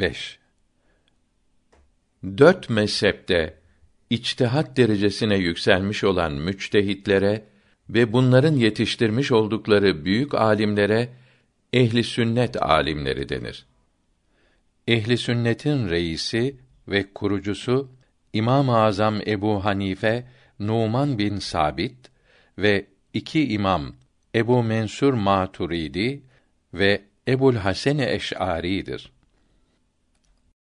5. Dört mezhepte içtihat derecesine yükselmiş olan müçtehitlere ve bunların yetiştirmiş oldukları büyük alimlere ehli sünnet alimleri denir. Ehli sünnetin reisi ve kurucusu İmam-ı Azam Ebu Hanife Numan bin Sabit ve iki imam Ebu Mensur Maturidi ve Ebul Hasan Eş'ari'dir.